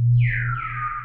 Yeah.